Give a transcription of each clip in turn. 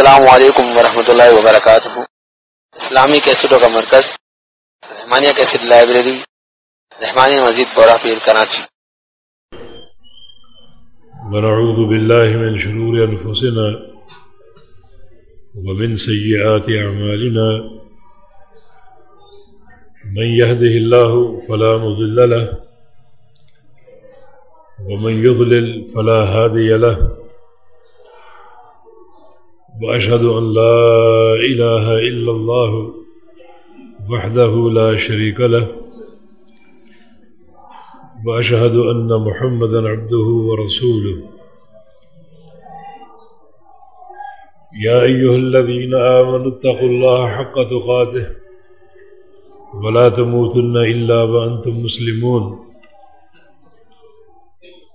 السلام علیکم ورحمۃ اللہ وبرکاتہ۔ اسلامی کیسٹوں کا مرکز، رحمانیہ کیسٹ لائبریری، رحمانیہ مزید بورا پیر کراچی۔ ونعوذ بالله من شرور أنفسنا ومن سيئات أعمالنا من يهده الله فلا مضل له، ومن يضلل فلا هادي له وأشهد أن لا إله إلا الله وحده لا شريك له وأشهد أن محمدا عبده ورسوله. يا أيها الذين آمنوا اتقوا الله حق تقاته ولا تموتن إلا وأنتم مسلمون.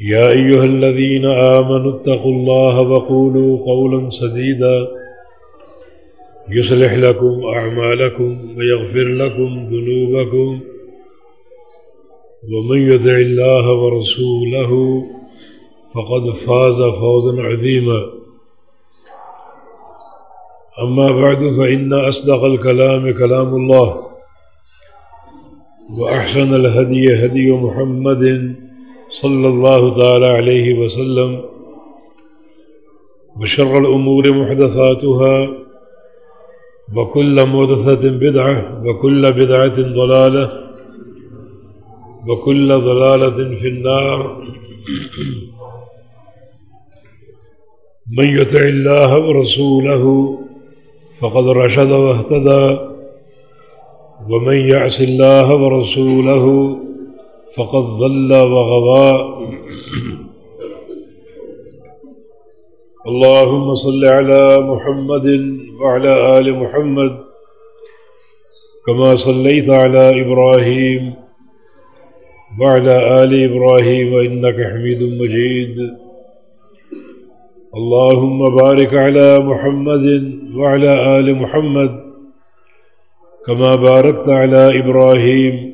يا أيها الذين آمنوا اتقوا الله وقولوا قولا سديدا يصلح لكم أعمالكم ويغفر لكم ذنوبكم ومن يدع الله ورسوله فقد فاز فوزا عظيما أما بعد فإن أصدق الكلام كلام الله وأحسن الهدي هدي محمد صلى الله تعالى عليه وسلم وشر الأمور محدثاتها وكل محدثة بدعة وكل بدعة ضلالة وكل ضلالة في النار من يتع الله ورسوله فقد رشد واهتدى ومن يعص الله ورسوله فقد ضل وغضى اللهم صل على محمد وعلى آل محمد كما صليت على إبراهيم وعلى آل إبراهيم إنك حميد مجيد. اللهم بارك على محمد وعلى آل محمد كما باركت على إبراهيم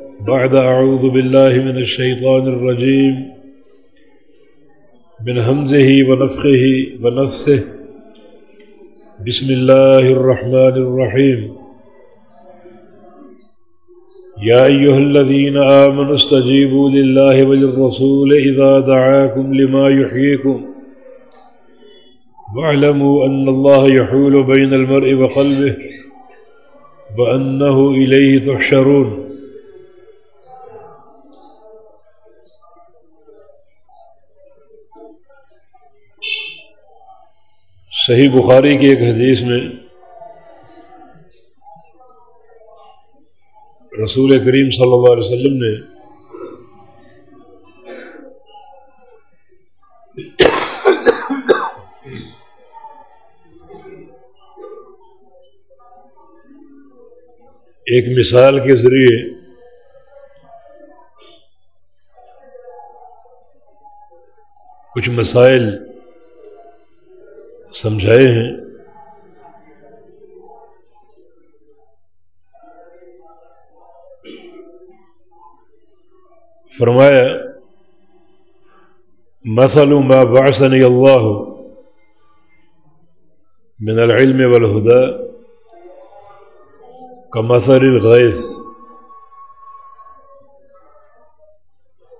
بعد أعوذ بالله من الشيطان الرجيم من همزه ونفخه ونفسه بسم الله الرحمن الرحيم يا أيها الذين آمنوا استجيبوا لله وللرسول إذا دعاكم لما يحييكم واعلموا أن الله يحول بين المرء وقلبه وأنه إليه تحشرون صحیح بخاری کی ایک حدیث میں رسول کریم صلی اللہ علیہ وسلم نے ایک مثال کے ذریعے کچھ مسائل سمجھائے ہیں۔ فرمایا، مثل ما بعثني الله من العلم والهدى كمثل الغيث۔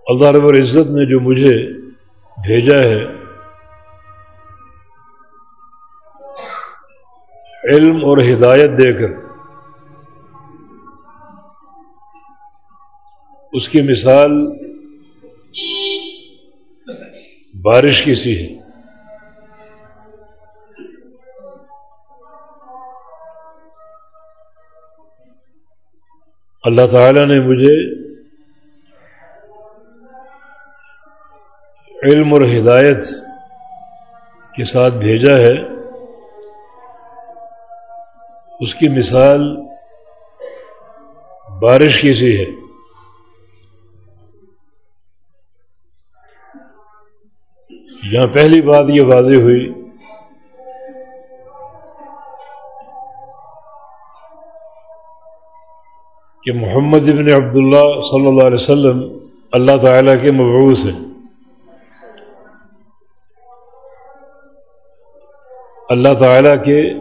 اللہ رب العزت نے جو مجھے بھیجا ہے علم اور ہدایت دے کر اس کی مثال بارش کی سی ہے۔ اللہ تعالی نے مجھے علم اور ہدایت کے ساتھ بھیجا ہے۔ اس کی مثال بارش کی سی ہے۔ یہاں پہلی بات یہ واضح ہوئی کہ محمد ابن عبداللہ صلی اللہ علیہ وسلم اللہ تعالیٰ کے مبعوث ہیں۔ اللہ تعالیٰ کے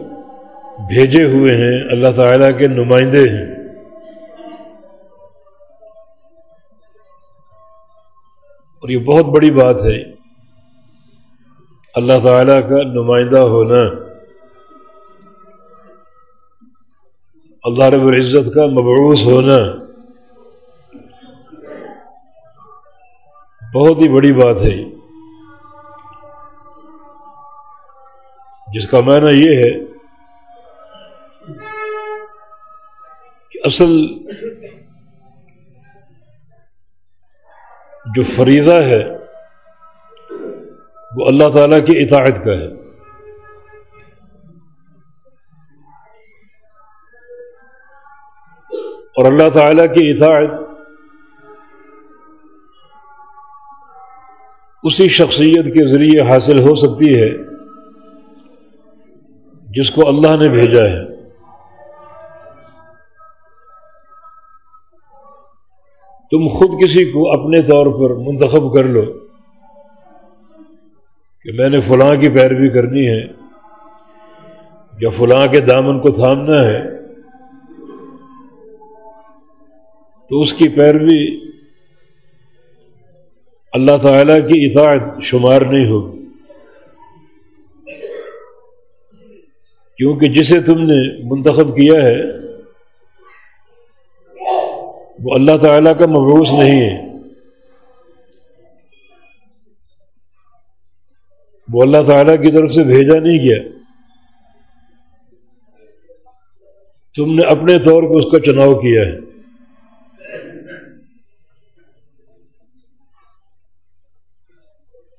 بھیجے ہوئے ہیں، اللہ تعالیٰ کے نمائندے ہیں۔ اور یہ بہت بڑی بات ہے۔ اللہ تعالیٰ کا نمائندہ ہونا۔ اللہ رب العزت کا مبعوث ہونا۔ بہت ہی بڑی بات ہے۔ جس کا معنی یہ ہے اصل جو فریضہ ہے، وہ اللہ تعالیٰ کی اطاعت کا ہے۔ اور اللہ تعالیٰ کی اطاعت اسی شخصیت کے ذریعے حاصل ہو سکتی ہے، جس کو اللہ نے بھیجا ہے۔ تم خود کسی کو اپنے طور پر منتخب کر لو کہ میں نے فلاں کی پیروی کرنی ہے یا فلاں کے دامن کو تھامنا ہے، تو اس کی پیروی اللہ تعالی کی اطاعت شمار نہیں ہوگی۔ کیونکہ جسے تم نے منتخب کیا ہے وہ اللہ تعالیٰ کا مبعوث نہیں ہے۔ وہ اللہ تعالیٰ کی طرف سے بھیجا نہیں گیا۔ تم نے اپنے طور پہ اس کا چناؤ کیا ہے۔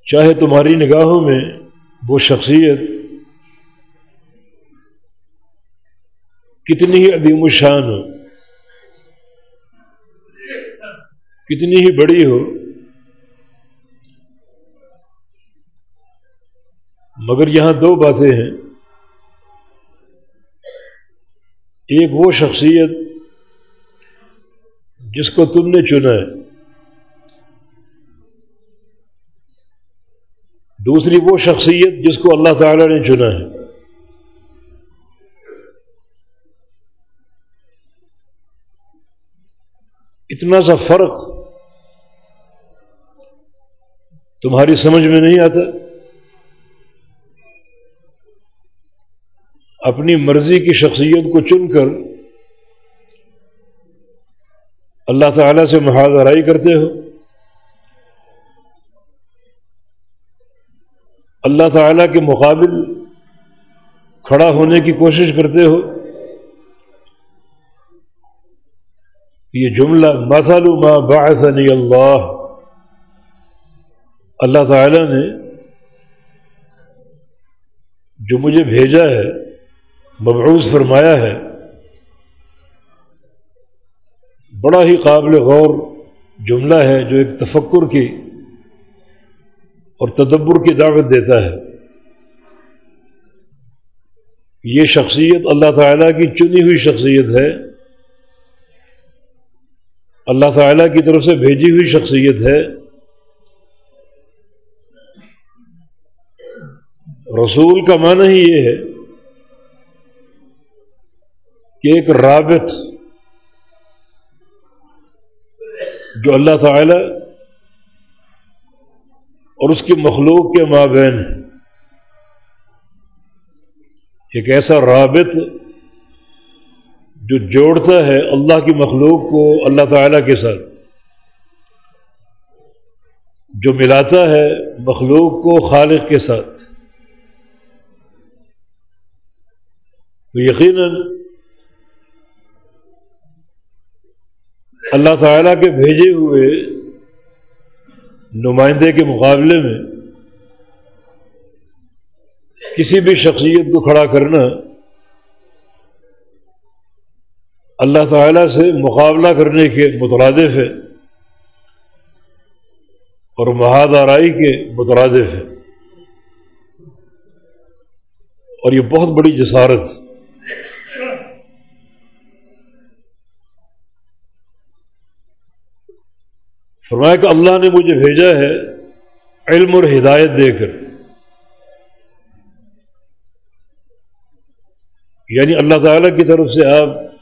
چاہے تمہاری نگاہوں میں وہ شخصیت کتنی ہی عدیم الشان ہو۔ کتنی ہی بڑی ہو، مگر یہاں دو باتیں ہیں۔ ایک وہ شخصیت جس کو تم نے چنا ہے، دوسری وہ شخصیت جس کو اللہ تعالی نے چنا ہے۔ اتنا سا فرق تمہاری سمجھ میں نہیں آتا؟ اپنی مرضی کی شخصیت کو چن کر اللہ تعالی سے محاذرائی کرتے ہو۔ اللہ تعالی کے مقابل کھڑا ہونے کی کوشش کرتے ہو۔ یہ جملہ مثل ما بعثنی اللہ۔ اللہ تعالی نے جو مجھے بھیجا ہے، مبعوث فرمایا ہے، بڑا ہی قابل غور جملہ ہے جو ایک تفکر کی اور تدبر کی دعوت دیتا ہے۔ یہ شخصیت اللہ تعالیٰ کی چنی ہوئی شخصیت ہے۔ اللہ تعالیٰ کی طرف سے بھیجی ہوئی شخصیت ہے۔ رسول کا معنی ہی یہ ہے کہ ایک رابط جو اللہ تعالی اور اس کی مخلوق کے مابین ایک ایسا رابط جو جوڑتا ہے اللہ کی مخلوق کو اللہ تعالیٰ کے ساتھ، جو ملاتا ہے مخلوق کو خالق کے ساتھ۔ تو یقیناً اللہ تعالیٰ کے بھیجے ہوئے نمائندے کے مقابلے میں کسی بھی شخصیت کو کھڑا کرنا اللہ تعالیٰ سے مقابلہ کرنے کے مترادف ہے اور مہاد آرائی کے مترادف ہے اور یہ بہت بڑی جسارت فرمایا کہ اللہ نے مجھے بھیجا ہے علم اور ہدایت دے کر۔ یعنی اللہ تعالی کی طرف سے آپ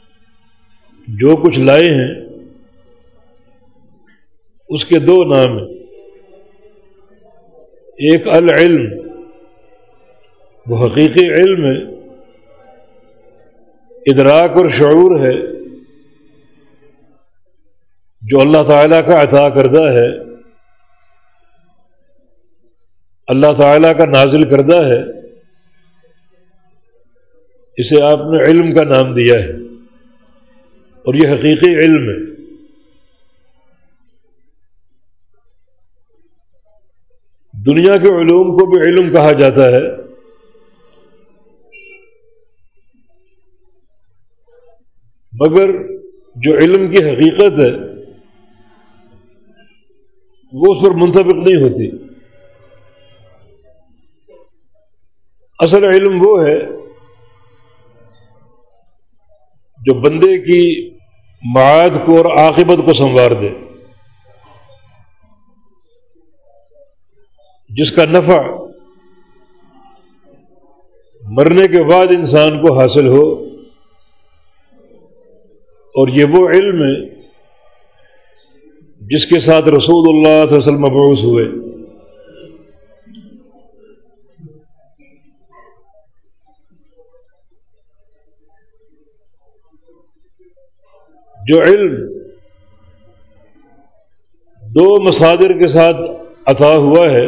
جو کچھ لائے ہیں، اس کے دو نام ہیں۔ ایک العلم، وہ حقیقی علم ہے، ادراک اور شعور ہے، جو اللہ تعالیٰ کا عطا کردہ ہے، اللہ تعالیٰ کا نازل کردہ ہے۔ اسے آپ نے علم کا نام دیا ہے۔ اور یہ حقیقی علم ہے۔ دنیا کے علوم کو بھی علم کہا جاتا ہے۔ مگر جو علم کی حقیقت ہے، وہ اس پر منتفق نہیں ہوتی۔ اصل علم وہ ہے جو بندے کی معاد کو اور عاقبت کو سنوار دے۔ جس کا نفع مرنے کے بعد انسان کو حاصل ہو اور یہ وہ علم ہے جس کے ساتھ رسول اللہ صلی اللہ علیہ وسلم مبعوث ہوئے۔ جو علم دو مصادر کے ساتھ عطا ہوا ہے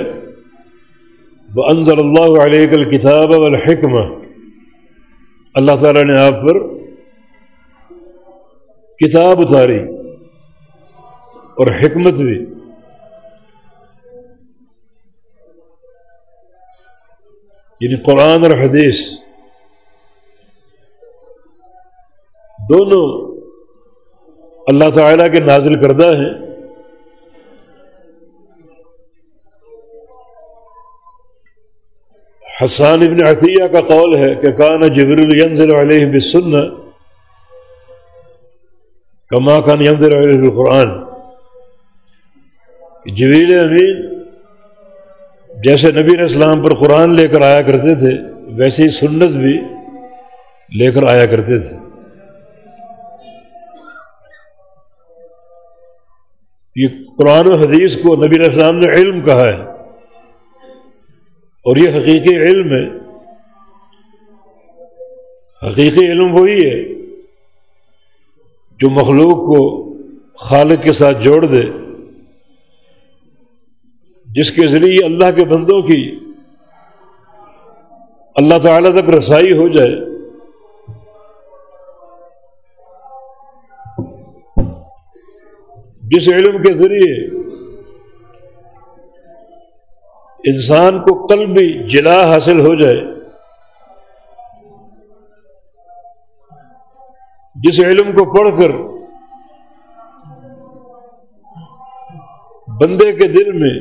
وہ انضر اللہ علیہ الکتاب والحکمہ اللہ تعالیٰ نے آپ پر کتاب اتاری اور حکمت بھی۔ یعنی قرآن اور حدیث، دونوں اللہ تعالیٰ کے نازل کردہ ہیں۔ حسان ابن عطیہ کا قول ہے کہ کان جبر النزل علیہ بسن کما کان ینزل علیہ القرآن جویل امین جیسے نبی علیہ السلام پر قرآن لے کر آیا کرتے تھے ویسے ہی سنت بھی لے کر آیا کرتے تھے۔ یہ قرآن و حدیث کو نبی علیہ السلام نے علم کہا ہے اور یہ حقیقی علم ہے۔ حقیقی علم وہی ہے جو مخلوق کو خالق کے ساتھ جوڑ دے، جس کے ذریعے اللہ کے بندوں کی اللہ تعالی تک رسائی ہو جائے۔ جس علم کے ذریعے انسان کو کل بھی جلا حاصل ہو جائے، جس علم کو پڑھ کر بندے کے دل میں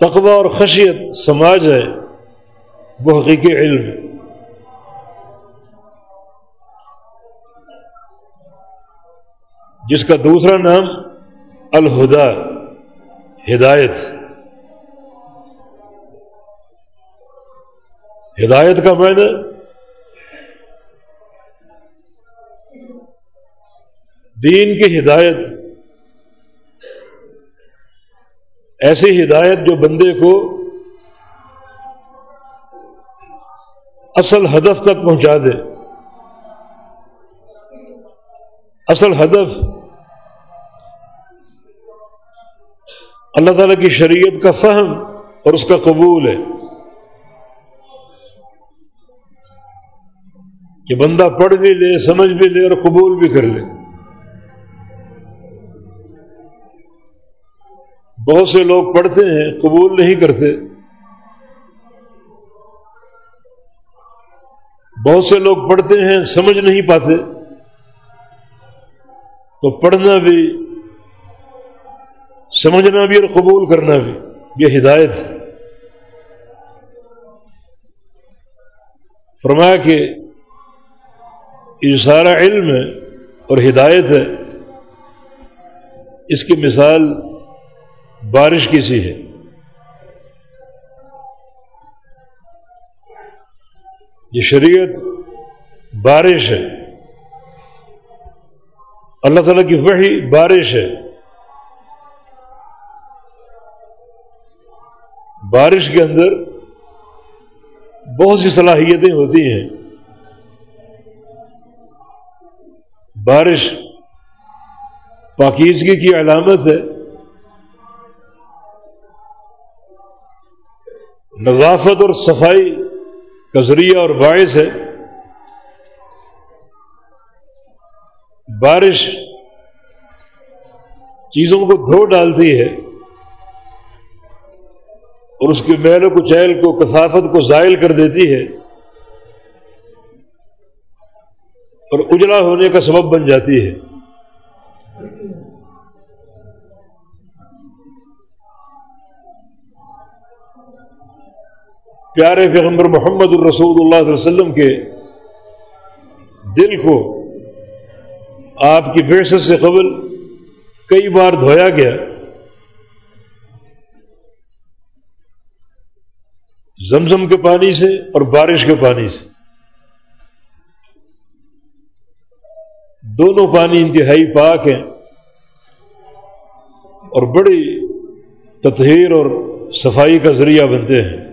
تقوی اور خشیت سماج ہے وہ حقیقی علم ہے۔ جس کا دوسرا نام الہدا، ہدایت۔ ہدایت کا معنی دین کی ہدایت۔ ایسی ہدایت جو بندے کو اصل ہدف تک پہنچا دے۔ اصل ہدف اللہ تعالیٰ کی شریعت کا فہم اور اس کا قبول ہے کہ بندہ پڑھ بھی لے، سمجھ بھی لے اور قبول بھی کر لے۔ بہت سے لوگ پڑھتے ہیں، قبول نہیں کرتے۔ بہت سے لوگ پڑھتے ہیں، سمجھ نہیں پاتے۔ تو پڑھنا بھی، سمجھنا بھی اور قبول کرنا بھی، یہ ہدایت ہے۔ فرمایا کہ یہ سارا علم ہے اور ہدایت ہے، اس کی مثال بارش کی سی ہے۔ یہ شریعت بارش ہے۔ اللہ تعالیٰ کی وحی بارش ہے۔ بارش کے اندر بہت سی صلاحیتیں ہوتی ہیں۔ بارش پاکیزگی کی علامت ہے۔ نظافت اور صفائی کا ذریعہ اور باعث ہے۔ بارش چیزوں کو دھو ڈالتی ہے اور اس کی میل و کچیل کو کثافت کو زائل کر دیتی ہے اور اجلا ہونے کا سبب بن جاتی ہے۔ پیارے پیغمبر محمد الرسول اللہ علیہ وسلم کے دل کو آپ کی بحثت سے قبل کئی بار دھویا گیا۔ زمزم کے پانی سے اور بارش کے پانی سے۔ دونوں پانی انتہائی پاک ہیں اور بڑی تطہیر اور صفائی کا ذریعہ بنتے ہیں۔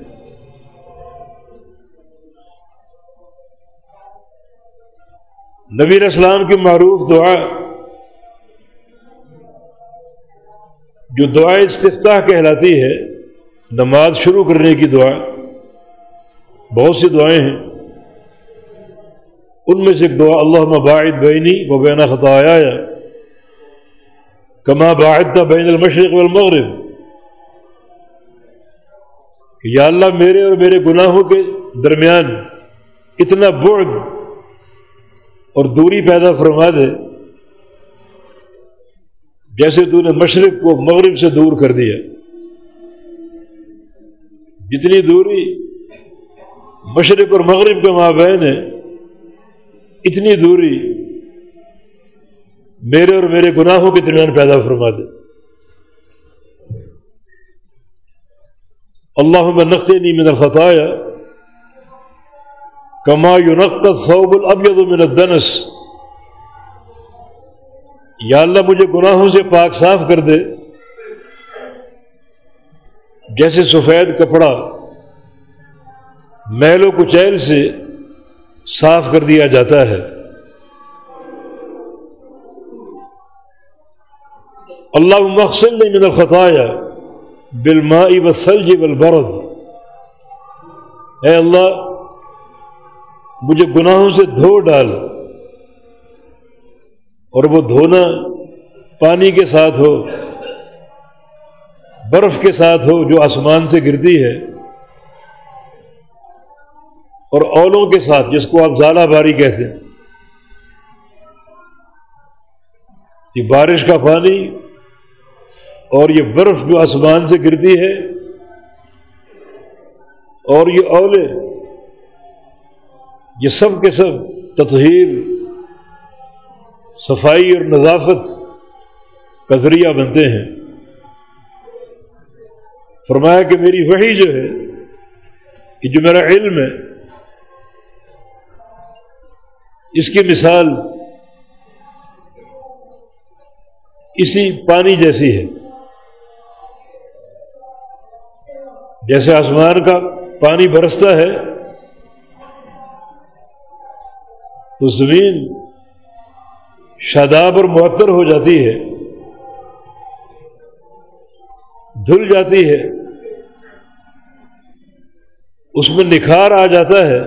نبی اسلام کی معروف دعا جو دعا استفتاح کہلاتی ہے، نماز شروع کرنے کی دعا، بہت سی دعائیں ہیں۔ ان میں سے ایک دعا اللہ باعد بینی و بین خطایا کما باعد تھا بین المشرق والمغرب۔ کہ یا اللہ میرے اور میرے گناہوں کے درمیان اتنا بعد اور دوری پیدا فرما دے، جیسے تو نے مشرق کو مغرب سے دور کر دیا۔ جتنی دوری مشرق اور مغرب کے مابین ہے اتنی دوری میرے اور میرے گناہوں کے درمیان پیدا فرما دے۔ اللہ میں نقطے نہیں میں الخطایا کما یو نقط صوب الابید من الدنس. یا اللہ مجھے گناہوں سے پاک صاف کر دے۔ جیسے سفید کپڑا میل و کچیل سے صاف کر دیا جاتا ہے۔ اللہ مقصد نے من الخطایا بالماء والثلج والبرد۔ اے اللہ مجھے گناہوں سے دھو ڈال۔ اور وہ دھونا پانی کے ساتھ ہو، برف کے ساتھ ہو جو آسمان سے گرتی ہے، اور اولوں کے ساتھ جس کو آپ زالہ باری کہتے ہیں۔ یہ بارش کا پانی اور یہ برف جو آسمان سے گرتی ہے، اور یہ اولے یہ سب کے سب تطہیر، صفائی اور نظافت کا ذریعہ بنتے ہیں۔ فرمایا کہ میری وہی جو ہے، کہ جو میرا علم ہے، اس کی مثال اسی پانی جیسی ہے۔ جیسے آسمان کا پانی برستا ہے تو زمین شاداب اور معطر ہو جاتی ہے، دھل جاتی ہے، اس میں نکھار آ جاتا ہے،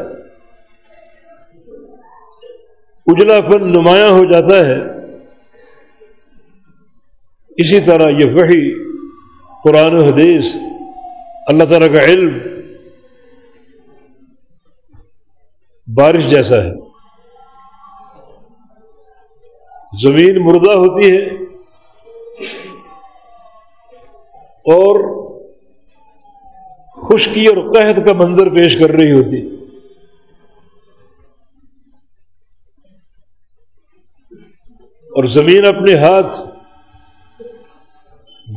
اجلا پن نمایاں ہو جاتا ہے۔ اسی طرح یہ وہی قرآن و حدیث، اللہ تعالیٰ کا علم بارش جیسا ہے۔ زمین مردہ ہوتی ہے اور خشکی اور قحط کا منظر پیش کر رہی ہوتی اور زمین اپنے ہاتھ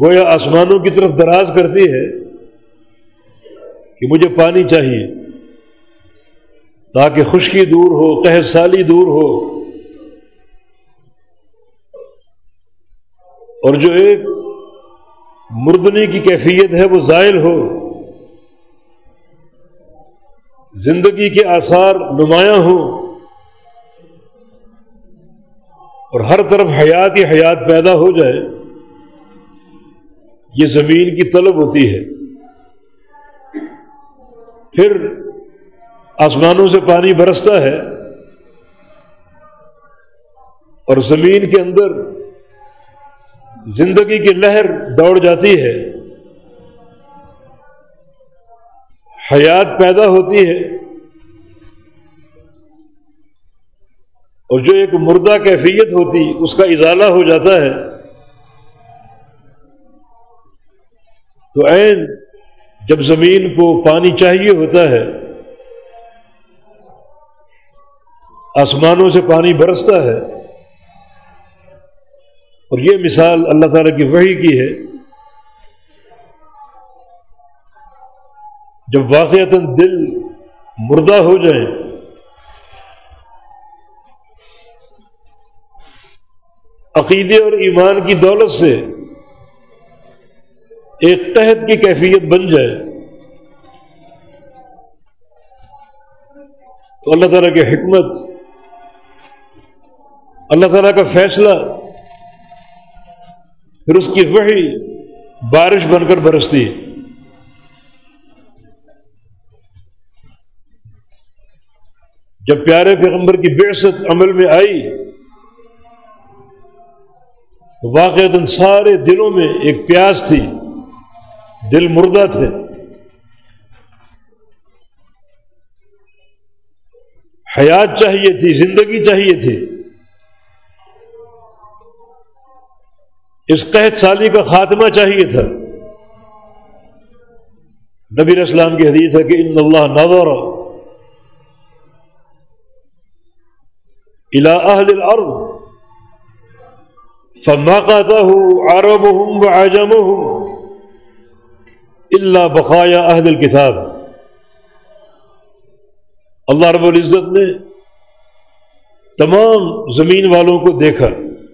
گویا آسمانوں کی طرف دراز کرتی ہے کہ مجھے پانی چاہیے تاکہ خشکی دور ہو، قحط سالی دور ہو۔ اور جو ایک مردنی کی کیفیت ہے وہ زائل ہو۔ زندگی کے آثار نمایاں ہوں۔ اور ہر طرف حیات ہی حیات پیدا ہو جائے۔ یہ زمین کی طلب ہوتی ہے۔ پھر آسمانوں سے پانی برستا ہے۔ اور زمین کے اندر زندگی کی لہر دوڑ جاتی ہے۔ حیات پیدا ہوتی ہے۔ اور جو ایک مردہ کیفیت ہوتی، اس کا ازالہ ہو جاتا ہے۔ تو عین جب زمین کو پانی چاہیے ہوتا ہے، آسمانوں سے پانی برستا ہے۔ اور یہ مثال اللہ تعالیٰ کی وحی کی ہے۔ جب واقعات دل مردہ ہو جائیں عقیدے اور ایمان کی دولت سے ایک تحت کی کیفیت بن جائے، تو اللہ تعالیٰ کی حکمت، اللہ تعالیٰ کا فیصلہ پھر اس کی وحی بارش بن کر برستی۔ جب پیارے پیغمبر کی بےست عمل میں آئی، تو واقع سارے دلوں میں ایک پیاس تھی، دل مردہ تھے۔ حیات چاہیے تھی، زندگی چاہیے تھی۔ اس قحط سالی کا خاتمہ چاہیے تھا۔ نبی اسلام کی حدیث ہے کہ ان اللہ نظر الى اہل الارض فما قاتہ عربهم وعجمهم اللہ بقایا اہل الکتاب اللہ رب العزت نے تمام زمین والوں کو دیکھا،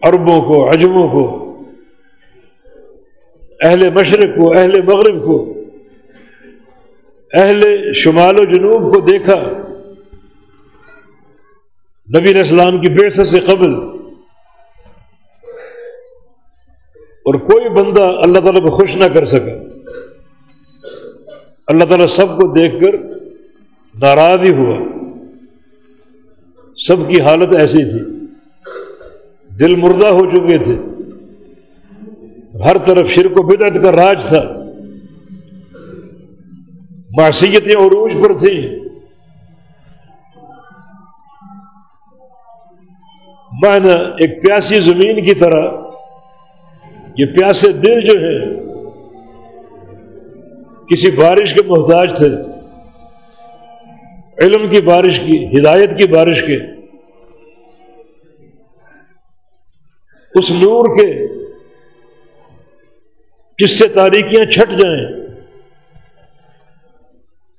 عربوں کو، عجموں کو۔ اہل مشرق کو، اہل مغرب کو، اہل شمال و جنوب کو دیکھا۔ نبی اسلام کی بے سے قبل۔ اور کوئی بندہ اللہ تعالیٰ کو خوش نہ کر سکا اللہ تعالیٰ سب کو دیکھ کر ناراض ہی ہوا۔ سب کی حالت ایسی تھی۔ دل مردہ ہو چکے تھے۔ ہر طرف شرک و بدعت کا راج تھا۔ معصیتیں عروج پر تھیں معنی ایک پیاسی زمین کی طرح، یہ پیاسے دل جو ہیں، کسی بارش کے محتاج تھے۔ علم کی بارش کی، ہدایت کی بارش کے۔ اس نور کے جس سے تاریکیاں چھٹ جائیں۔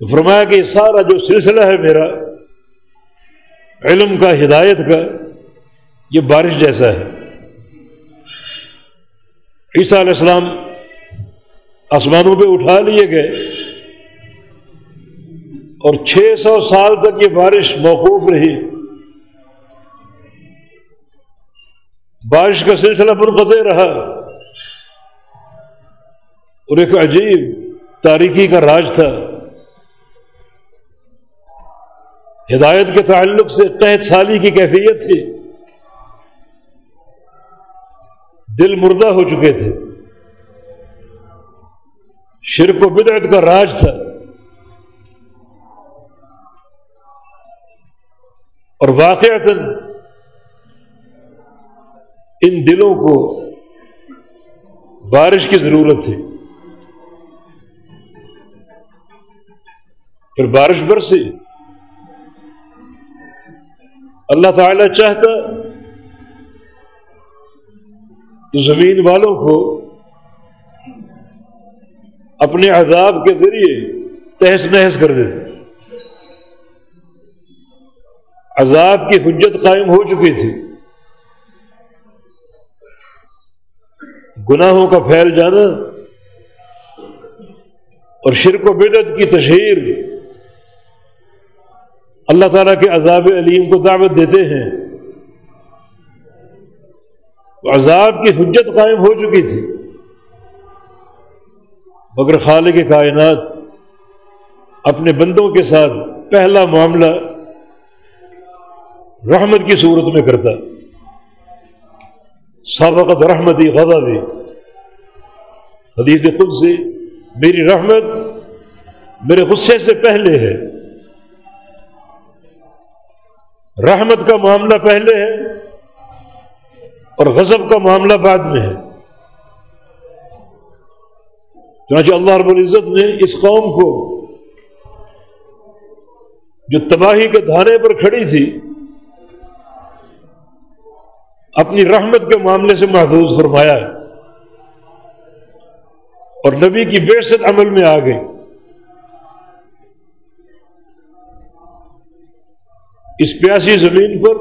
تو فرمایا کہ یہ سارا جو سلسلہ ہے میرا، علم کا، ہدایت کا، یہ بارش جیسا ہے۔ عیسیٰ علیہ السلام آسمانوں پہ اٹھا لیے گئے اور چھ سو سال تک یہ بارش موقوف رہی۔ بارش کا سلسلہ منقطع رہا۔ اور ایک عجیب تاریخی کا راج تھا۔ ہدایت کے تعلق سے تحت سالی کی کیفیت تھی۔ دل مردہ ہو چکے تھے۔ شرک و بدعت کا راج تھا۔ اور واقعات ان دلوں کو بارش کی ضرورت تھی۔ پھر بارش برسی۔ اللہ تعالی چاہتا تو زمین والوں کو اپنے عذاب کے ذریعے تہس نہس کر دیتے۔ عذاب کی حجت قائم ہو چکی تھی۔ گناہوں کا پھیل جانا اور شرک و بدت کی تشہیر اللہ تعالیٰ کے عذاب علیم کو دعوت دیتے ہیں۔ تو عذاب کی حجت قائم ہو چکی تھی۔ مگر خالق کے کائنات اپنے بندوں کے ساتھ پہلا معاملہ رحمت کی صورت میں کرتا۔ سابقت رحمتی غذا حدیث خود سے میری رحمت میرے غصے سے پہلے ہے۔ رحمت کا معاملہ پہلے ہے اور غضب کا معاملہ بعد میں ہے۔ چنانچہ اللہ رب العزت نے اس قوم کو جو تباہی کے دھانے پر کھڑی تھی، اپنی رحمت کے معاملے سے محفوظ فرمایا ہے اور نبی کی بے عمل میں آ گئی۔ اس پیاسی زمین پر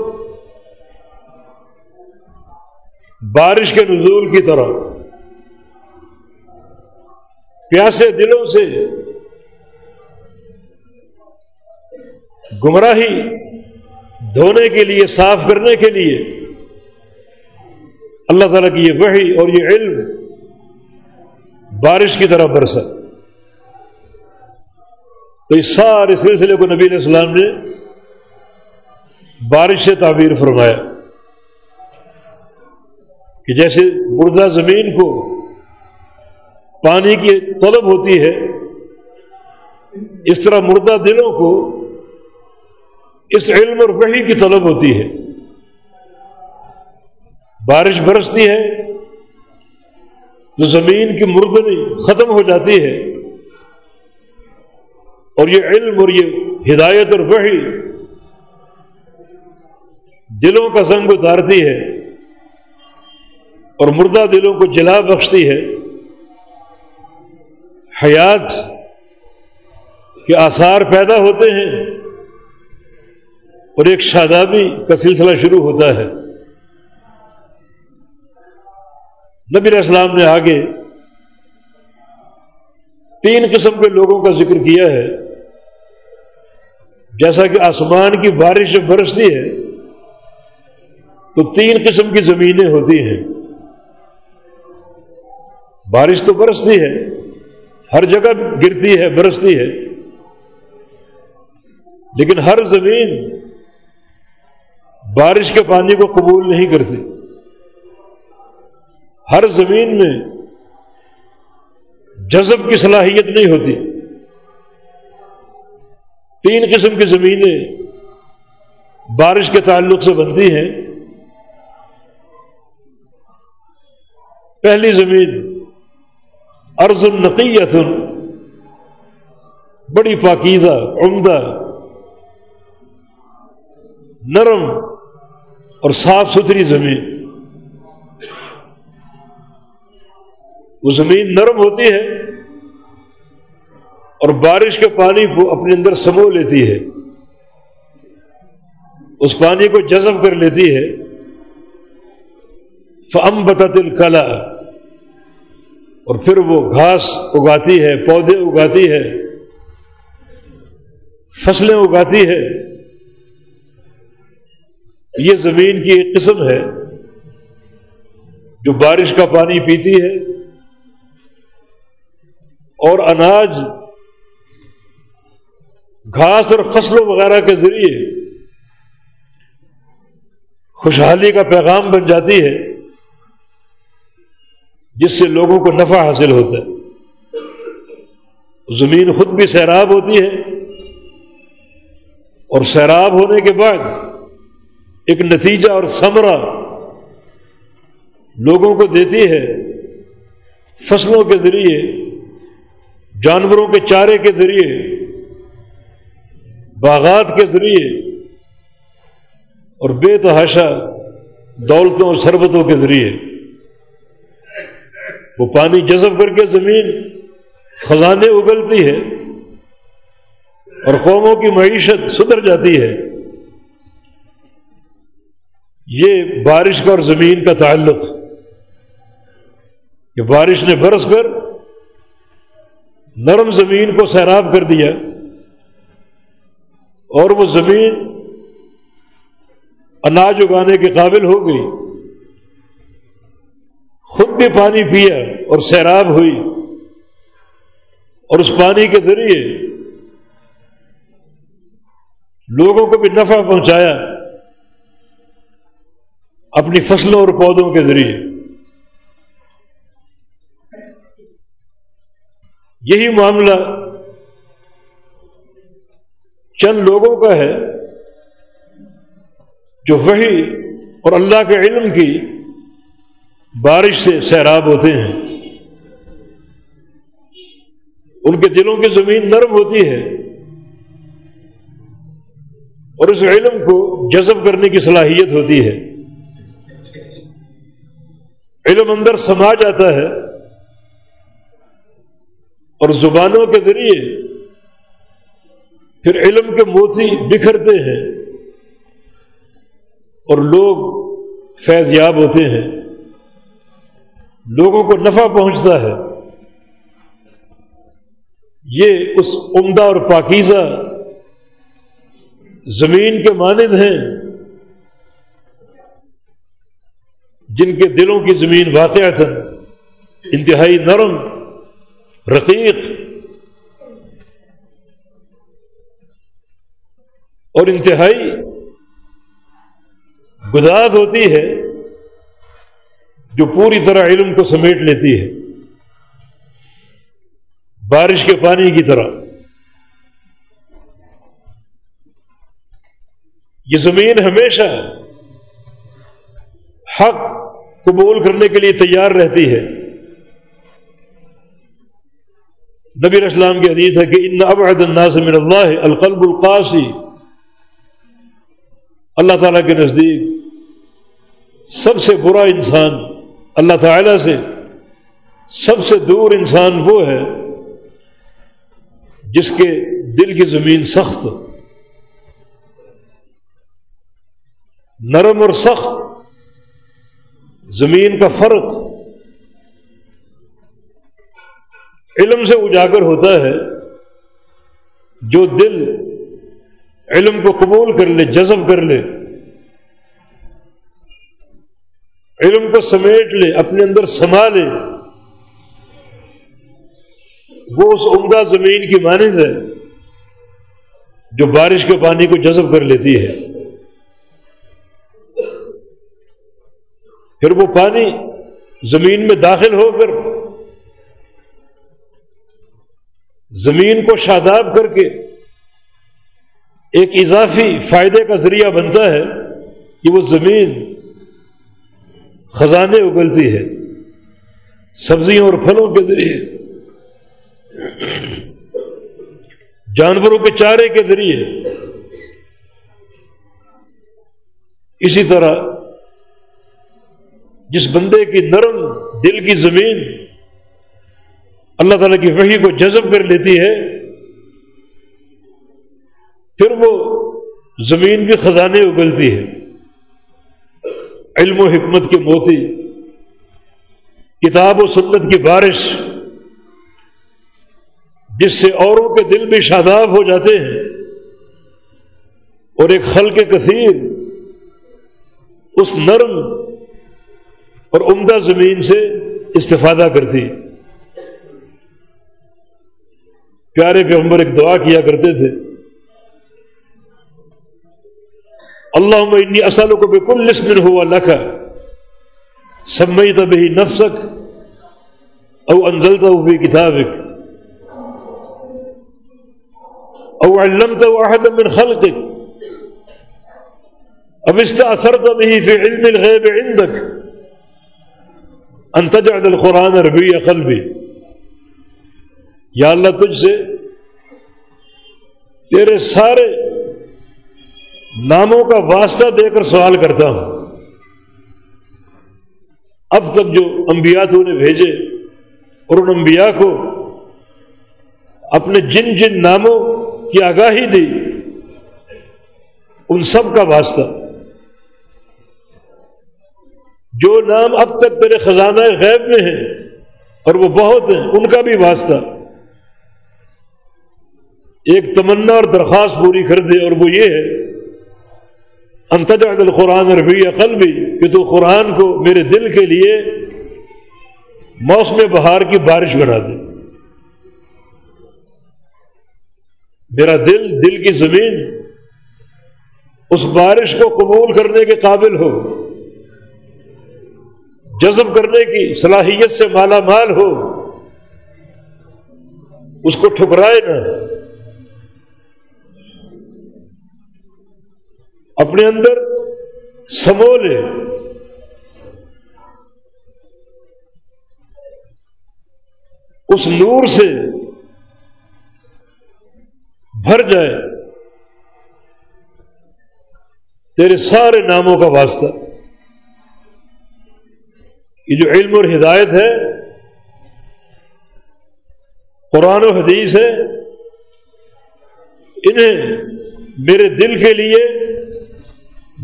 بارش کے نزول کی طرح پیاسے دلوں سے گمراہی دھونے کے لیے، صاف کرنے کے لیے اللہ تعالیٰ کی یہ وحی اور یہ علم بارش کی طرح برسا۔ تو اس سارے سلسلے کو نبی علیہ السلام نے بارش سے تعبیر فرمایا کہ جیسے مردہ زمین کو پانی کی طلب ہوتی ہے، اس طرح مردہ دلوں کو اس علم اور وحی کی طلب ہوتی ہے۔ بارش برستی ہے تو زمین کی مردنی ختم ہو جاتی ہے اور یہ علم اور یہ ہدایت اور وحی دلوں کا سنگ اتارتی ہے اور مردہ دلوں کو جلا بخشتی ہے حیات کے آثار پیدا ہوتے ہیں اور ایک شادابی کا سلسلہ شروع ہوتا ہے۔ نبی علیہ السلام نے آگے تین قسم کے لوگوں کا ذکر کیا ہے۔ جیسا کہ آسمان کی بارش برستی ہے تو تین قسم کی زمینیں ہوتی ہیں۔ بارش تو برستی ہے، ہر جگہ گرتی ہے، برستی ہے۔ لیکن ہر زمین بارش کے پانی کو قبول نہیں کرتی۔ ہر زمین میں جذب کی صلاحیت نہیں ہوتی۔ تین قسم کی زمینیں بارش کے تعلق سے بنتی ہیں۔ پہلی زمین ارض النقیت بڑی پاکیزہ، عمدہ، نرم اور صاف ستھری زمین۔ وہ زمین نرم ہوتی ہے اور بارش کے پانی کو اپنے اندر سمو لیتی ہے۔ اس پانی کو جذب کر لیتی ہے۔ فم بتل کلا اور پھر وہ گھاس اگاتی ہے، پودے اگاتی ہے، فصلیں اگاتی ہے۔ یہ زمین کی ایک قسم ہے جو بارش کا پانی پیتی ہے اور اناج گھاس اور فصلوں وغیرہ کے ذریعے خوشحالی کا پیغام بن جاتی ہے۔ جس سے لوگوں کو نفع حاصل ہوتا ہے۔ زمین خود بھی سیراب ہوتی ہے۔ اور سیراب ہونے کے بعد ایک نتیجہ اور ثمرہ لوگوں کو دیتی ہے۔ فصلوں کے ذریعے، جانوروں کے چارے کے ذریعے، باغات کے ذریعے، اور بے تحاشا دولتوں اور سربتوں کے ذریعے۔ وہ پانی جذب کر کے زمین خزانے اگلتی ہے اور قوموں کی معیشت سدھر جاتی ہے۔ یہ بارش کا اور زمین کا تعلق۔ کہ بارش نے برس کر نرم زمین کو سیراب کر دیا اور وہ زمین اناج اگانے کے قابل ہو گئی۔ خود بھی پانی پیا اور سیراب ہوئی اور اس پانی کے ذریعے لوگوں کو بھی نفع پہنچایا اپنی فصلوں اور پودوں کے ذریعے۔ یہی معاملہ چند لوگوں کا ہے جو وہی اور اللہ کے علم کی بارش سے سیراب ہوتے ہیں۔ ان کے دلوں کی زمین نرم ہوتی ہے۔ اور اس علم کو جذب کرنے کی صلاحیت ہوتی ہے۔ علم اندر سما جاتا ہے۔ اور زبانوں کے ذریعے پھر علم کے موتی بکھرتے ہیں۔ اور لوگ فیض یاب ہوتے ہیں۔ لوگوں کو نفع پہنچتا ہے۔ یہ اس عمدہ اور پاکیزہ زمین کے مانند ہیں جن کے دلوں کی زمین واقعات انتہائی نرم، رقیق اور انتہائی گداد ہوتی ہے۔ جو پوری طرح علم کو سمیٹ لیتی ہے۔ بارش کے پانی کی طرح۔ یہ زمین ہمیشہ حق قبول کرنے کے لیے تیار رہتی ہے۔ نبی اسلام کی حدیث ہے کہ ان ابعد الناس من اللہ القلب القاسی۔ اللہ تعالیٰ کے نزدیک سب سے برا انسان اللہ تعالی سے سب سے دور انسان وہ ہے جس کے دل کی زمین سخت، نرم اور سخت زمین کا فرق علم سے اجاگر ہوتا ہے جو دل علم کو قبول کر لے، جذب کر لے۔ علم کو سمیٹ لے، اپنے اندر سما لے۔ وہ اس عمدہ زمین کی مانند ہے جو بارش کے پانی کو جذب کر لیتی ہے۔ پھر وہ پانی زمین میں داخل ہو کر، زمین کو شاداب کر کے ایک اضافی فائدے کا ذریعہ بنتا ہے کہ وہ زمین خزانے اگلتی ہے سبزیوں اور پھلوں کے ذریعے جانوروں کے چارے کے ذریعے اسی طرح جس بندے کی نرم دل کی زمین اللہ تعالیٰ کی وحی کو جذب کر لیتی ہے، پھر وہ زمین بھی خزانے اگلتی ہے علم و حکمت کے موتی، کتاب و سنت کی بارش، جس سے اوروں کے دل بھی شاداب ہو جاتے ہیں، اور ایک خل کے کثیر اس نرم اور عمدہ زمین سے استفادہ کرتی۔ پیارے پیغمبر، ایک دعا کیا کرتے تھے۔ اللہ انی اصل کو بے کل ہوا لکھا سمئی تبھی نفسک، او انزلتا بھی کتابک، او علمت احد من خلقك اب استاثرت به في علم الغيب عندك ان تجعل القرآن ربيع قلبي یا اللہ تجھ سے تیرے سارے ناموں کا واسطہ دے کر سوال کرتا ہوں۔ اب تک جو انبیاء تو نے بھیجے اور ان انبیاء کو اپنے جن جن ناموں کی آگاہی دی، ان سب کا واسطہ۔ جو نام اب تک تیرے خزانہ غیب میں ہیں اور وہ بہت ہیں، ان کا بھی واسطہ۔ ایک تمنا اور درخواست پوری کر دے اور وہ یہ ہے انتجا قرآن ربی عقل بھی کہ تو قرآن کو میرے دل کے لیے موسم بہار کی بارش بنا دے۔ میرا دل دل کی زمین اس بارش کو قبول کرنے کے قابل ہو۔ جذب کرنے کی صلاحیت سے مالا مال ہو۔ اس کو ٹھکرائے نہ۔ اپنے اندر سمو لے۔ اس نور سے بھر جائے۔ تیرے سارے ناموں کا واسطہ۔ یہ جو علم اور ہدایت ہے، قرآن و حدیث ہے، انہیں میرے دل کے لیے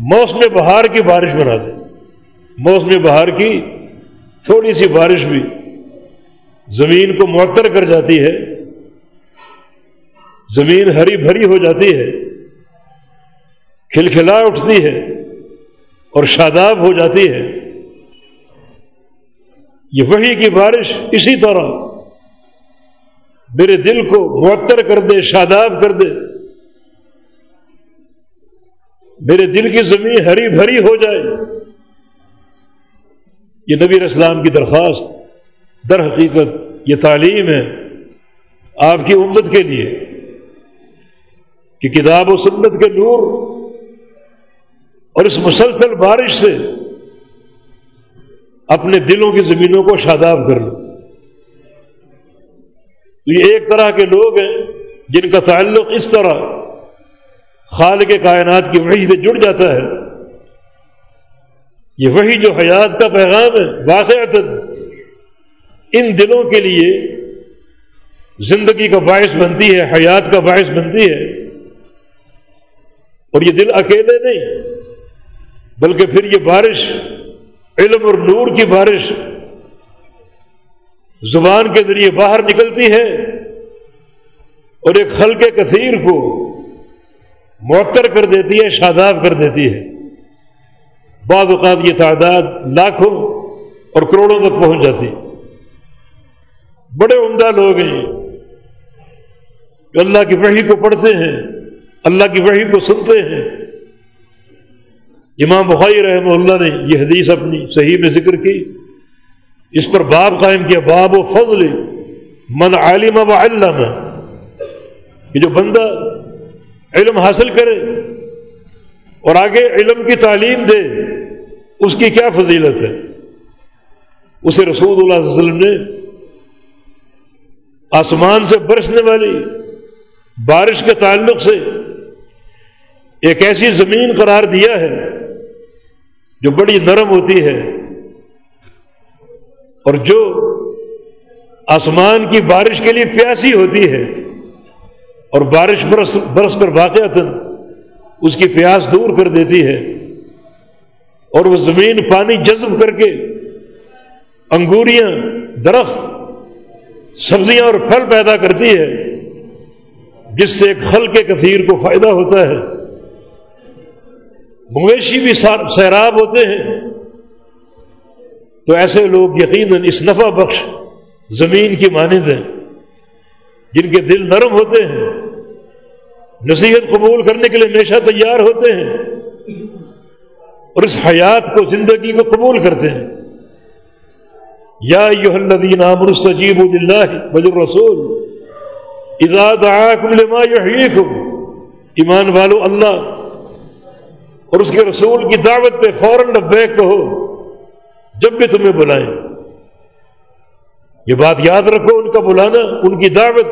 موسم بہار کی بارش بنا دے۔ موسم بہار کی تھوڑی سی بارش بھی زمین کو معطر کر جاتی ہے۔ زمین ہری بھری ہو جاتی ہے۔ کھلکھلا اٹھتی ہے اور شاداب ہو جاتی ہے۔ یہ وہی کی بارش اسی طرح میرے دل کو معطر کر دے، شاداب کر دے۔ میرے دل کی زمین ہری بھری ہو جائے۔ یہ نبی اسلام کی درخواست، در حقیقت یہ تعلیم ہے آپ کی امت کے لیے کہ کتاب و سنت کے نور اور اس مسلسل بارش سے اپنے دلوں کی زمینوں کو شاداب کر لو تو یہ ایک طرح کے لوگ ہیں جن کا تعلق اس طرح خال کے کائنات کی وحی سے جڑ جاتا ہے۔ یہ وہی جو حیات کا پیغام ہے واقعات ان دلوں کے لیے زندگی کا باعث بنتی ہے، حیات کا باعث بنتی ہے۔ اور یہ دل اکیلے نہیں، بلکہ پھر یہ بارش، علم اور نور کی بارش زبان کے ذریعے باہر نکلتی ہے۔ اور ایک خل کے کثیر کو معطر کر دیتی ہے، شاداب کر دیتی ہے۔ بعض اوقات یہ تعداد لاکھوں اور کروڑوں تک پہنچ جاتی بڑے عمدہ لوگ ہیں۔ اللہ کی وحی کو پڑھتے ہیں، اللہ کی وحی کو سنتے ہیں۔ امام بخاری رحمہ اللہ نے یہ حدیث اپنی صحیح میں ذکر کی۔ اس پر باب قائم کیا، باب و فضل من عالم و علامہ کہ جو بندہ علم حاصل کرے اور آگے علم کی تعلیم دے، اس کی کیا فضیلت ہے؟ اسے رسول اللہ علیہ وسلم نے آسمان سے برسنے والی، بارش کے تعلق سے ایک ایسی زمین قرار دیا ہے جو بڑی نرم ہوتی ہے اور جو آسمان کی بارش کے لیے پیاسی ہوتی ہے۔ اور بارش برس برس کر واقعات اس کی پیاس دور کر دیتی ہے اور وہ زمین پانی جذب کر کے انگوریاں، درخت، سبزیاں اور پھل پیدا کرتی ہے، جس سے ایک خل کے کثیر کو فائدہ ہوتا ہے۔ مویشی بھی سیراب ہوتے ہیں۔ تو ایسے لوگ یقیناً اس نفع بخش زمین کی مانند ہیں۔ جن کے دل نرم ہوتے ہیں، نصیحت قبول کرنے کے لیے ہمیشہ تیار ہوتے ہیں، اور اس حیات کو زندگی کو قبول کرتے ہیں۔ یا یو الدین عامر استجیب اللہ بجر رسول لما یحییکم، ایمان والو اللہ، اور اس کے رسول کی دعوت پہ فوراً لبیک کہو، جب بھی تمہیں بلائیں۔ یہ بات یاد رکھو ان کا بلانا، ان کی دعوت۔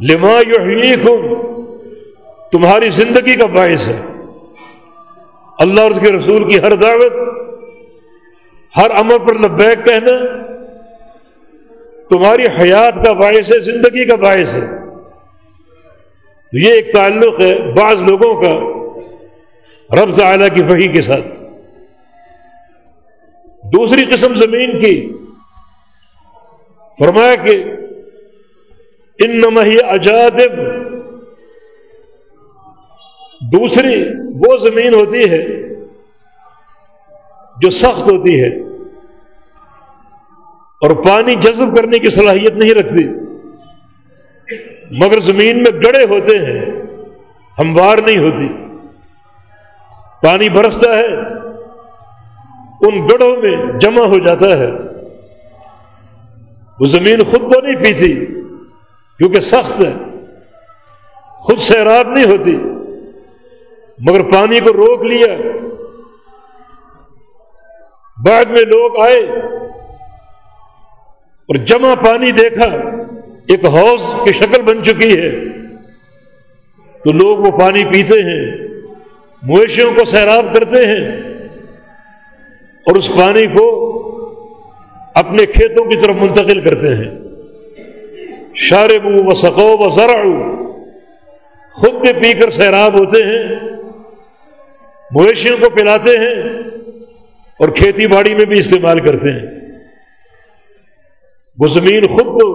لما یحییکم، تمہاری زندگی کا باعث ہے۔ اللہ اور اس کے رسول کی ہر دعوت، ہر امر پر لبیک کہنا، تمہاری حیات کا باعث ہے، زندگی کا باعث ہے۔ تو یہ ایک تعلق ہے بعض لوگوں کا، رب تعالی کی وحی کے ساتھ۔ دوسری قسم زمین کی فرمایا کہ ان نمہی اجادب۔ دوسری وہ زمین ہوتی ہے جو سخت ہوتی ہے اور پانی جذب کرنے کی صلاحیت نہیں رکھتی، مگر زمین میں گڑے ہوتے ہیں، ہموار نہیں ہوتی۔ پانی برستا ہے، ان گڑھوں میں جمع ہو جاتا ہے۔ وہ زمین خود تو نہیں پیتی، کیونکہ سخت ہے۔ خود سیراب نہیں ہوتی، مگر پانی کو روک لیا۔ بعد میں لوگ آئے اور جمع پانی دیکھا، ایک حوض کی شکل بن چکی ہے۔ تو لوگ وہ پانی پیتے ہیں، مویشیوں کو سیراب کرتے ہیں اور اس پانی کو اپنے کھیتوں کی طرف منتقل کرتے ہیں۔ شاربو و سقو و ذرا خود بھی پی کر سیراب ہوتے ہیں، مویشیوں کو پلاتے ہیں اور کھیتی باڑی میں بھی استعمال کرتے ہیں۔ وہ زمین خود تو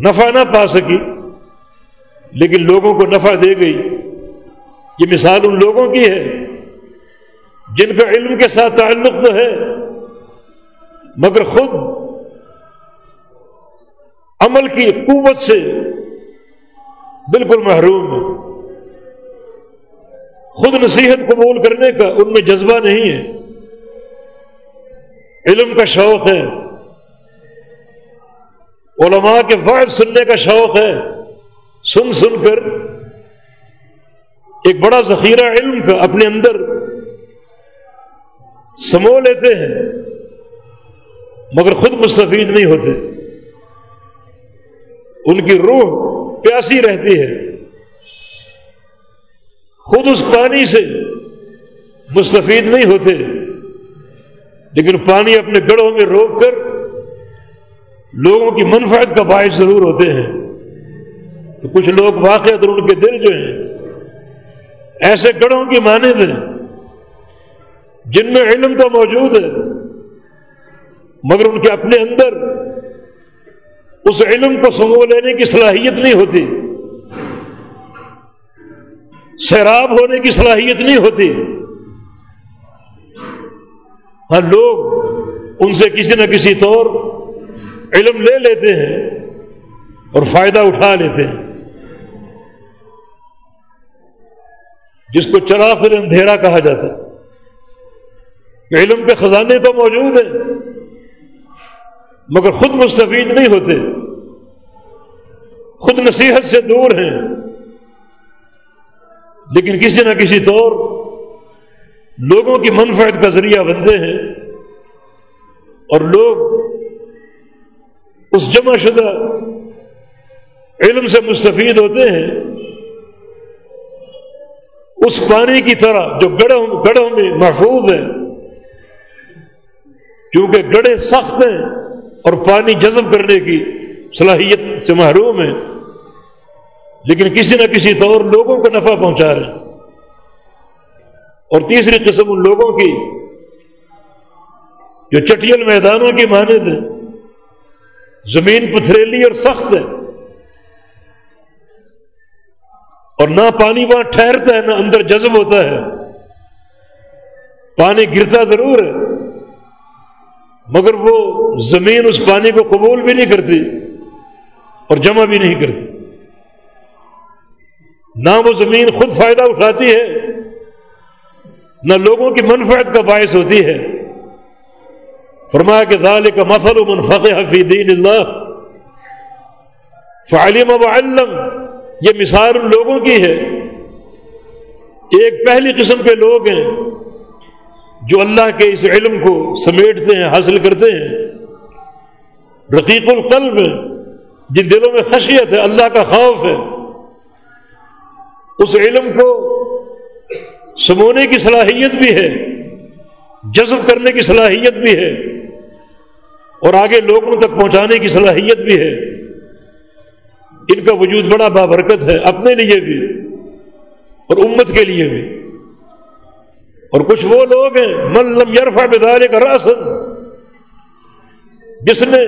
نفع نہ پا سکی، لیکن لوگوں کو نفع دے گئی۔ یہ مثال ان لوگوں کی ہے جن کا علم کے ساتھ تعلق تو ہے۔ مگر خود عمل کی قوت سے بالکل محروم ہے۔ خود نصیحت قبول کرنے کا ان میں جذبہ نہیں ہے۔ علم کا شوق ہے۔ علماء کے وعد سننے کا شوق ہے۔ سن سن کر ایک بڑا ذخیرہ علم کا اپنے اندر سمو لیتے ہیں۔ مگر خود مستفید نہیں ہوتے۔ ان کی روح پیاسی رہتی ہے۔ خود اس پانی سے مستفید نہیں ہوتے۔ لیکن پانی اپنے گڑھوں میں روک کر لوگوں کی منفعت کا باعث ضرور ہوتے ہیں۔ تو کچھ لوگ واقع اور ان کے دل جو ہیں، ایسے گڑھوں کی مانند ہیں جن میں علم تو موجود ہے۔ مگر ان کے اپنے اندر اس علم کو سمو لینے کی صلاحیت نہیں ہوتی، سیراب ہونے کی صلاحیت نہیں ہوتی۔ ہاں لوگ ان سے کسی نہ کسی طور علم لے لیتے ہیں اور فائدہ اٹھا لیتے ہیں۔ جس کو چراغ سے اندھیرا کہا جاتا کہ علم کے خزانے تو موجود ہیں۔ مگر خود مستفید نہیں ہوتے۔ خود نصیحت سے دور ہیں۔ لیکن کسی نہ کسی طور لوگوں کی منفعت کا ذریعہ بنتے ہیں۔ اور لوگ اس جمع شدہ علم سے مستفید ہوتے ہیں۔ اس پانی کی طرح جو گڑھوں گڑھوں میں محفوظ ہے کیونکہ گڑھے سخت ہیں۔ اور پانی جذب کرنے کی صلاحیت سے محروم ہے لیکن کسی نہ کسی طور لوگوں کو نفع پہنچا رہے ہیں۔ اور تیسری قسم ان لوگوں کی جو چٹیل میدانوں کی مانند ہے زمین پتھریلی اور سخت ہے اور نہ پانی وہاں ٹھہرتا ہے، نہ اندر جذب ہوتا ہے۔ پانی گرتا ضرور ہے۔ مگر وہ زمین اس پانی کو قبول بھی نہیں کرتی اور جمع بھی نہیں کرتی۔ نہ وہ زمین خود فائدہ اٹھاتی ہے، نہ لوگوں کی منفعت کا باعث ہوتی ہے۔ فرمایا کہ ذال کا مسل و منفق فی دین اللہ۔ فعلم و علم، یہ مثال ان لوگوں کی ہے۔ ایک پہلی قسم کے لوگ ہیں۔ جو اللہ کے اس علم کو سمیٹتے ہیں، حاصل کرتے ہیں۔ رقیق القلب، جن دلوں میں خشیت ہے، اللہ کا خوف ہے۔ اس علم کو سمونے کی صلاحیت بھی ہے، جذب کرنے کی صلاحیت بھی ہے، اور آگے لوگوں تک پہنچانے کی صلاحیت بھی ہے۔ ان کا وجود بڑا بابرکت ہے، اپنے لیے بھی، اور امت کے لیے بھی۔ اور کچھ وہ لوگ ہیں، من لم یرفع بدارے کا راسن جس نے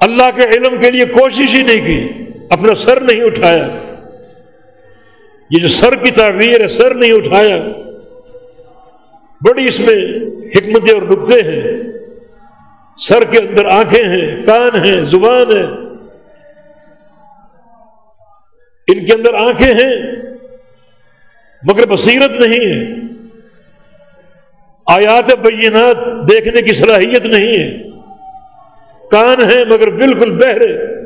اللہ کے علم کے لیے کوشش ہی نہیں کی، اپنا سر نہیں اٹھایا۔ یہ جو سر کی تعبیر ہے، سر نہیں اٹھایا۔ بڑی اس میں حکمتیں اور نقطے ہیں۔ سر کے اندر آنکھیں ہیں، کان ہیں، زبان ہے ان کے اندر آنکھیں ہیں۔ مگر بصیرت نہیں ہے۔ آیات بینات دیکھنے کی صلاحیت نہیں ہے۔ کان ہیں مگر بالکل بہرے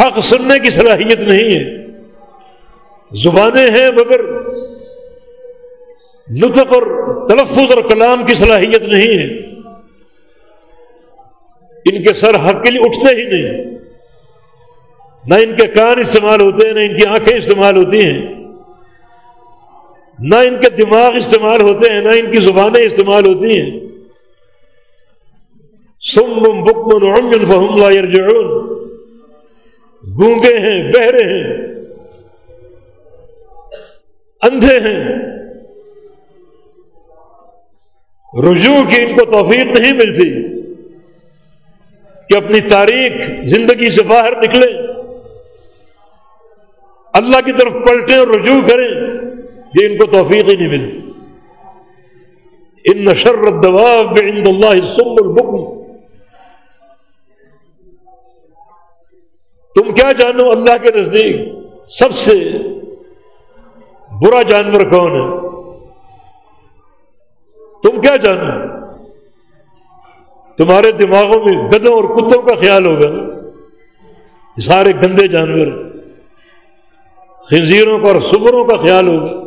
حق سننے کی صلاحیت نہیں ہے۔ زبانیں ہیں مگر نطق اور تلفظ اور کلام کی صلاحیت نہیں ہے۔ ان کے سر حق کے لیے اٹھتے ہی نہیں۔ نہ ان کے کان استعمال ہوتے ہیں، نہ ان کی آنکھیں استعمال ہوتی ہیں۔ نہ ان کے دماغ استعمال ہوتے ہیں، نہ ان کی زبانیں استعمال ہوتی ہیں۔ سم بکمن فہم لا یرجعون۔ گونگے ہیں، بہرے ہیں۔ اندھے ہیں۔ رجوع کی ان کو توفیق نہیں ملتی کہ اپنی تاریخ زندگی سے باہر نکلے اللہ کی طرف پلٹیں اور رجوع کریں۔ یہ ان کو توفیق ہی نہیں ملتی ان نشر الدواب عند اللہ سم البکم تم کیا جانو اللہ کے نزدیک؟ سب سے برا جانور کون ہے؟ تم کیا جانو؟ تمہارے دماغوں میں گدوں اور کتوں کا خیال ہوگا سارے گندے جانور خنزیروں کا اور سبروں کا خیال ہوگا۔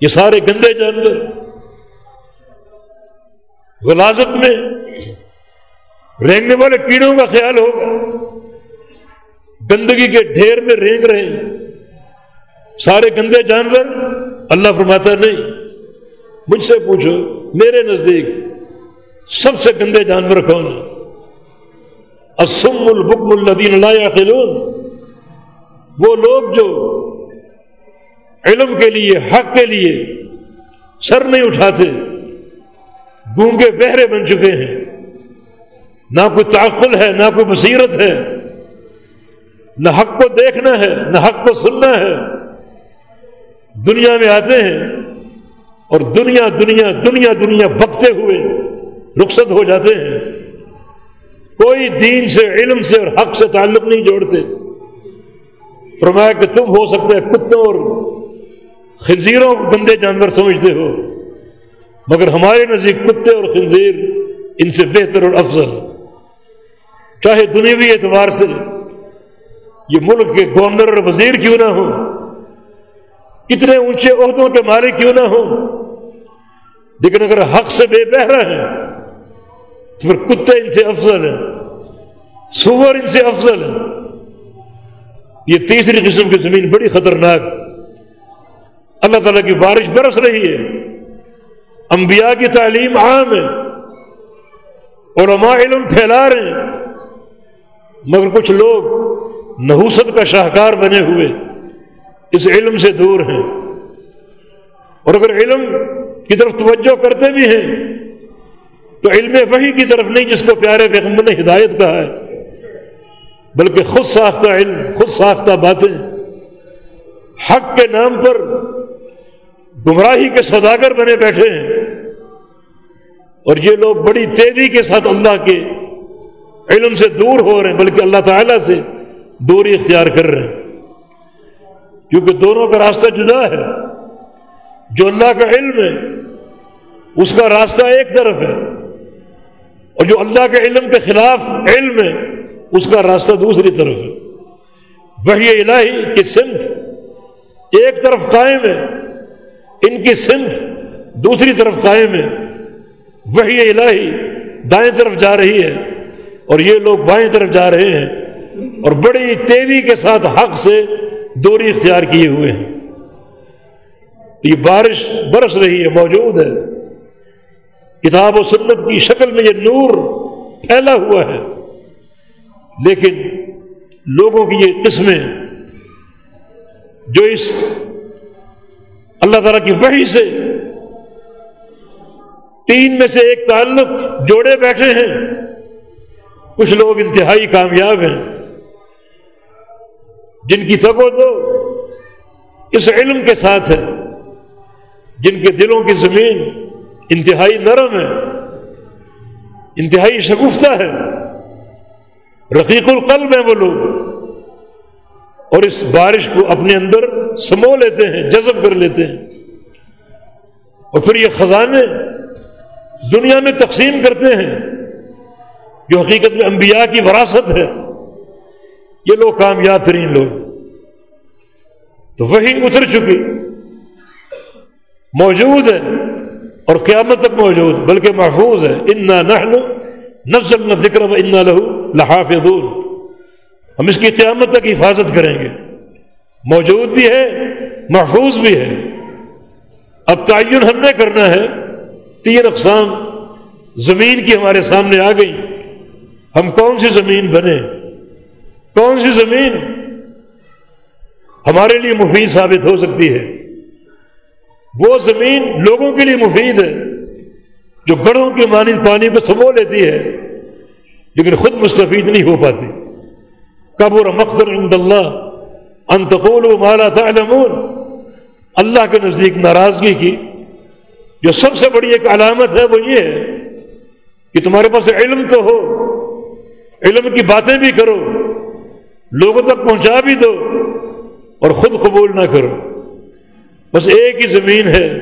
یہ سارے گندے جانور غلازت میں رینگنے والے کیڑوں کا خیال ہوگا۔ گندگی کے ڈھیر میں رینگ رہے سارے گندے جانور، اللہ فرماتا نہیں، مجھ سے پوچھو، میرے نزدیک سب سے گندے جانور کون ہیں؟ اسم البکم الدین لا خلون وہ لوگ جو علم کے لیے، حق کے لیے سر نہیں اٹھاتے۔ گونگے بہرے بن چکے ہیں۔ نہ کوئی تعقل ہے، نہ کوئی بصیرت ہے۔ نہ حق کو دیکھنا ہے، نہ حق کو سننا ہے۔ دنیا میں آتے ہیں اور دنیا دنیا دنیا دنیا بکتے ہوئے رخصت ہو جاتے ہیں۔ کوئی دین سے، علم سے اور حق سے تعلق نہیں جوڑتے۔ فرمایا کہ تم ہو سکتے ہیں کتوں اور خنزیروں کو گندے جانور سمجھتے ہو، مگر ہمارے نزدیک کتے اور خنزیر ان سے بہتر اور افضل۔ چاہے دنیوی اعتبار سے یہ ملک کے گورنر اور وزیر کیوں نہ ہو کتنے اونچے عہدوں کے مالک کیوں نہ ہو لیکن اگر حق سے بے بہرا ہے تو پھر کتے ان سے افضل ہیں، سور ان سے افضل ہیں۔ یہ تیسری قسم کی زمین بڑی خطرناک اللہ تعالیٰ کی بارش برس رہی ہے۔ انبیاء کی تعلیم عام ہے۔ علماء علم پھیلا رہے ہیں۔ مگر کچھ لوگ نحوست کا شاہکار بنے ہوئے اس علم سے دور ہیں۔ اور اگر علم کی طرف توجہ کرتے بھی ہیں، تو علم وہی کی طرف نہیں جس کو پیارے پیغمبر نے ہدایت کہا ہے، بلکہ خود ساختہ علم، خود ساختہ باتیں، حق کے نام پر گمراہی کے سوداگر بنے بیٹھے ہیں۔ اور یہ لوگ بڑی تیزی کے ساتھ اللہ کے علم سے دور ہو رہے ہیں، بلکہ اللہ تعالیٰ سے دوری اختیار کر رہے ہیں۔ کیونکہ دونوں کا راستہ جدا ہے۔ جو اللہ کا علم ہے، اس کا راستہ ایک طرف ہے۔ اور جو اللہ کے علم کے خلاف علم ہے، اس کا راستہ دوسری طرف ہے۔ وہی الہی کی سمت ایک طرف قائم ہے۔ ان کی سمت دوسری طرف قائم ہے وہی الہی دائیں طرف جا رہی ہے، اور یہ لوگ بائیں طرف جا رہے ہیں، اور بڑی تیزی کے ساتھ حق سے دوری اختیار کیے ہوئے ہیں۔ تو یہ بارش برس رہی ہے، موجود ہے۔ کتاب و سنت کی شکل میں یہ نور پھیلا ہوا ہے۔ لیکن لوگوں کی یہ قسمیں جو اس اللہ تعالیٰ کی وحی سے تین میں سے ایک تعلق جوڑے بیٹھے ہیں۔ کچھ لوگ انتہائی کامیاب ہیں۔ جن کی تگو تو اس علم کے ساتھ ہے۔ جن کے دلوں کی زمین انتہائی نرم ہے۔ انتہائی شگفتہ ہے۔ رقیق القلب ہیں وہ لوگ۔ اور اس بارش کو اپنے اندر سمو لیتے ہیں، جذب کر لیتے ہیں۔ اور پھر یہ خزانے دنیا میں تقسیم کرتے ہیں۔ جو حقیقت میں انبیاء کی وراثت ہے، یہ لوگ کامیاب ترین لوگ۔ تو وہی اتر چکی۔ موجود ہے اور قیامت تک موجود، بلکہ محفوظ ہے۔ انا نحن نہ ذکر و انا لہو لحاف ہم اس کی قیامت تک حفاظت کریں گے۔ موجود بھی ہے، محفوظ بھی ہے۔ اب تعین ہم نے کرنا ہے۔ تین اقسام زمین کی ہمارے سامنے آ گئی۔ ہم کون سی زمین بنے؟ کون سی زمین ہمارے لیے مفید ثابت ہو سکتی ہے؟ وہ زمین لوگوں کے لیے مفید ہے، جو گڑھوں کی مانی پانی کو سمو لیتی ہے، لیکن خود مستفید نہیں ہو پاتی۔ قبر مخصر عند اللہ. انتقول و مالا تعلمون. اللہ کے نزدیک ناراضگی کی. جو سب سے بڑی ایک علامت ہے وہ یہ ہے کہ تمہارے پاس علم تو ہو. علم کی باتیں بھی کرو. لوگوں تک پہنچا بھی دو. اور خود قبول نہ کرو. بس ایک ہی زمین ہے.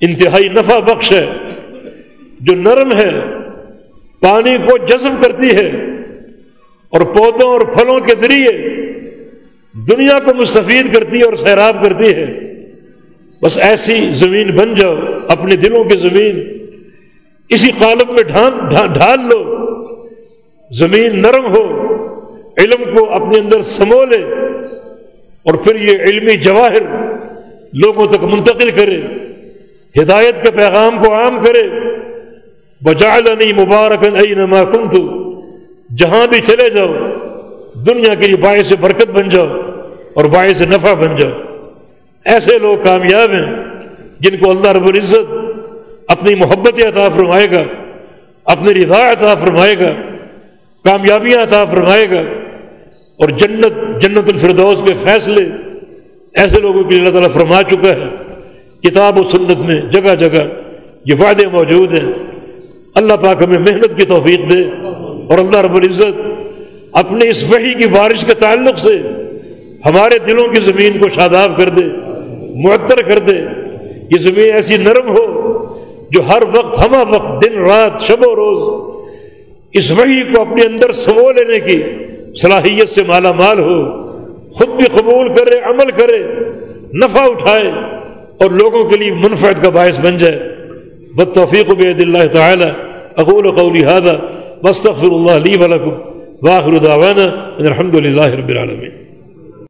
انتہائی نفع بخش ہے. جو نرم ہے. پانی کو جذب کرتی ہے. اور پودوں اور پھلوں کے ذریعے دنیا کو مستفید کرتی ہے اور سیراب کرتی ہے۔ بس ایسی زمین بن جاؤ، اپنے دلوں کی زمین، اسی قالب میں ڈھال لو۔ زمین نرم ہو، علم کو اپنے اندر سمو لے۔ اور پھر یہ علمی جواہر لوگوں تک منتقل کرے۔ ہدایت کے پیغام کو عام کرے۔ بجعلنی مبارکن اینما کنت جہاں بھی چلے جاؤ، دنیا کے لیے باعث برکت بن جاؤ اور باعث نفع بن جاؤ۔ ایسے لوگ کامیاب ہیں جن کو اللہ رب العزت اپنی محبت عطا فرمائے گا، اپنی رضا عطا فرمائے گا، کامیابیاں عطا فرمائے گا۔ اور جنت جنت الفردوس کے فیصلے ایسے لوگوں کے لیے اللہ تعالیٰ فرما چکا ہے۔ کتاب و سنت میں جگہ جگہ یہ وعدے موجود ہیں۔ اللہ پاک ہمیں محنت کی توفیق دے۔ اور اللہ رب العزت اپنے اس وحی کی بارش کے تعلق سے ہمارے دلوں کی زمین کو شاداب کر دے، معطر کر دے۔ یہ زمین ایسی نرم ہو جو ہر وقت ہمہ وقت دن، رات، شب و روز اس وحی کو اپنے اندر سمو لینے کی صلاحیت سے مالا مال ہو، خود بھی قبول کرے، عمل کرے، نفع اٹھائے اور لوگوں کے لیے منفعت کا باعث بن جائے۔ بد توفیق بید اللہ تعالی۔ اقول قولی هذا واستغفر الله لي ولكم واخر دعوانا ان الحمد لله رب العالمين.